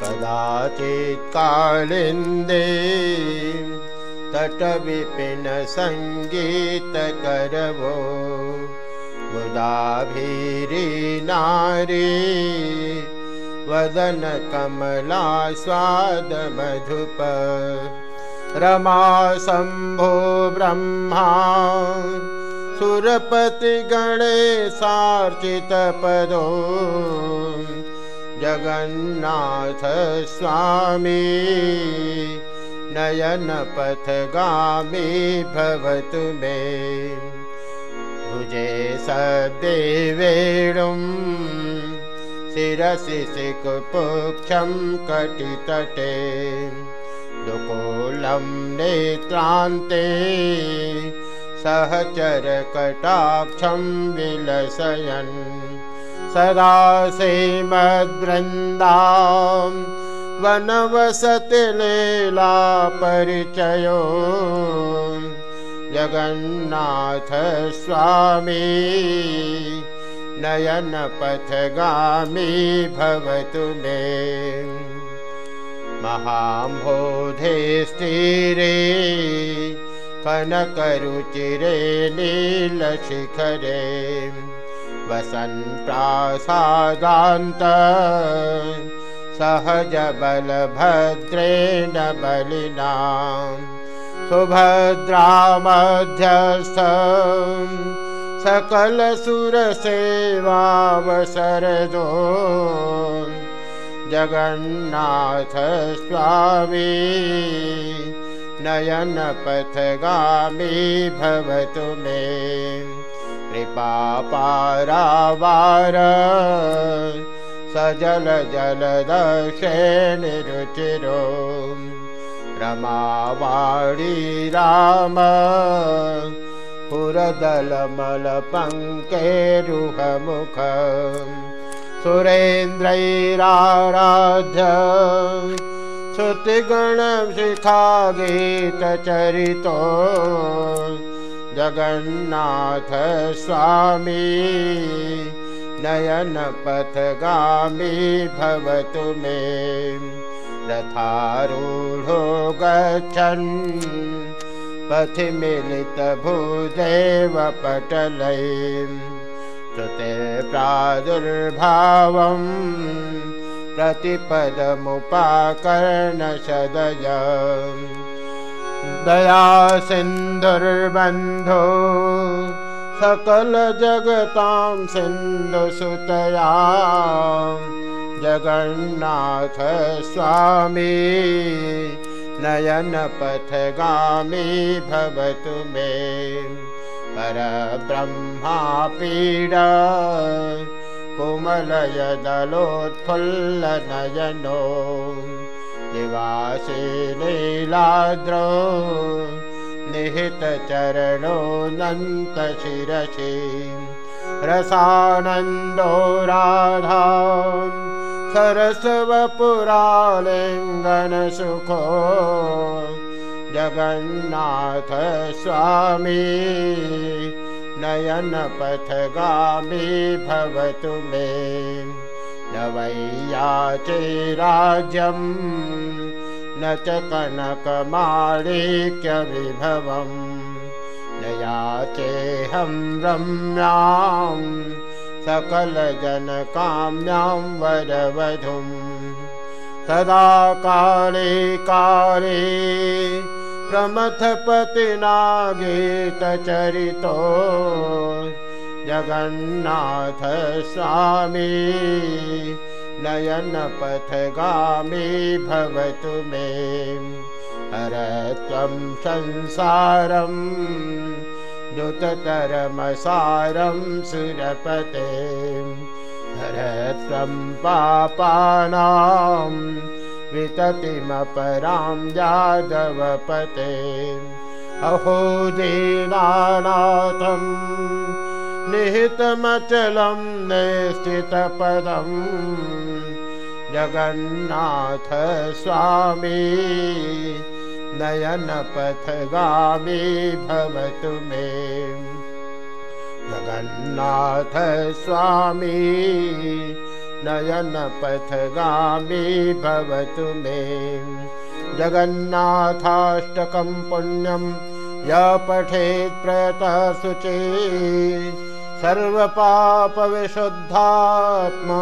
कदाचित्कालिन्दे तटविपिन सङ्गीतकरवो मुदाभिरी नारी वदन कमला स्वादमधुप रमा शम्भो ब्रह्मा सुरपतिगणेशार्चितपदो जगन्नाथ स्वामी नयनपथगामी भवतु मे। भुजे सदेवेणुं शिरसि सिकुपुक्षं कटितटे। दुकोलं नेत्रान्ते सहचरकटाक्षं विलसयन् सदा सेमद्वृन्दा वनवसतिलीलापरिचयो जगन्नाथ स्वामी नयनपथगामी भवतु मे। महाम्भोधे स्थिरे कनकरुचिरे नीलशिखरे वसन् प्रासादान्त सहजबलभद्रेण बलिना सुभद्रामध्यस्थ। सकलसुरसेवावसरदो जगन्नाथ स्वामी नयनपथगामी भवतु मे कृपापारावार सजल जलदशेनिरुचिरो रमावाणी राम। पुरदलमलपङ्केरुहमुख सुरेन्द्रैराराध्य श्रुतिगणशिखागीतचरितो जगन्नाथ स्वामी नयनपथगामी भवतु मे। रथारूढो गच्छन् पथि मिलितभूदेवपटलै श्रुते प्रादुर्भावं प्रतिपदमुपाकर्णशदय दया सिन्धुर्बन्धो सकलजगतां सिन्धुसुतया जगन्नाथ स्वामी नयनपथगामी भवतु मे। परब्रह्मापीड कुमलयदलोत्फुल्लनयनो निवासी नीलाद्रो निहितचरणो नन्तशिरसि रसानन्दो राधा सरस्वपुरालिङ्गनसुखो। जगन्नाथ स्वामी नयनपथगामी भवतु मे न वै याचे राज्यं न च कनकमाणिक्यविभवं। न याचेऽहं रम्यां सकलजनकाम्यां वरवधुं। तदा काले काले प्रमथपतिनागीतचरितो जगन्नाथ स्वामी नयनपथगामी भवतु मे। हर त्वं संसारं दुततरमसारं सुरपते। हर त्वं पापानां विततिमपरां यादवपते। अहो दीनानाथं निहितमचलं निश्चितपदम् जगन्नाथ स्वामी नयनपथगामी भवतु मे। जगन्नाथ स्वामी नयनपथगामी भवतु मे। जगन्नाथाष्टकं पुण्यं य पठेत् प्रयतः शुचि सर्वपापविशुद्धात्मा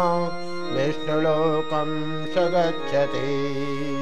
विष्णुलोकं स गच्छति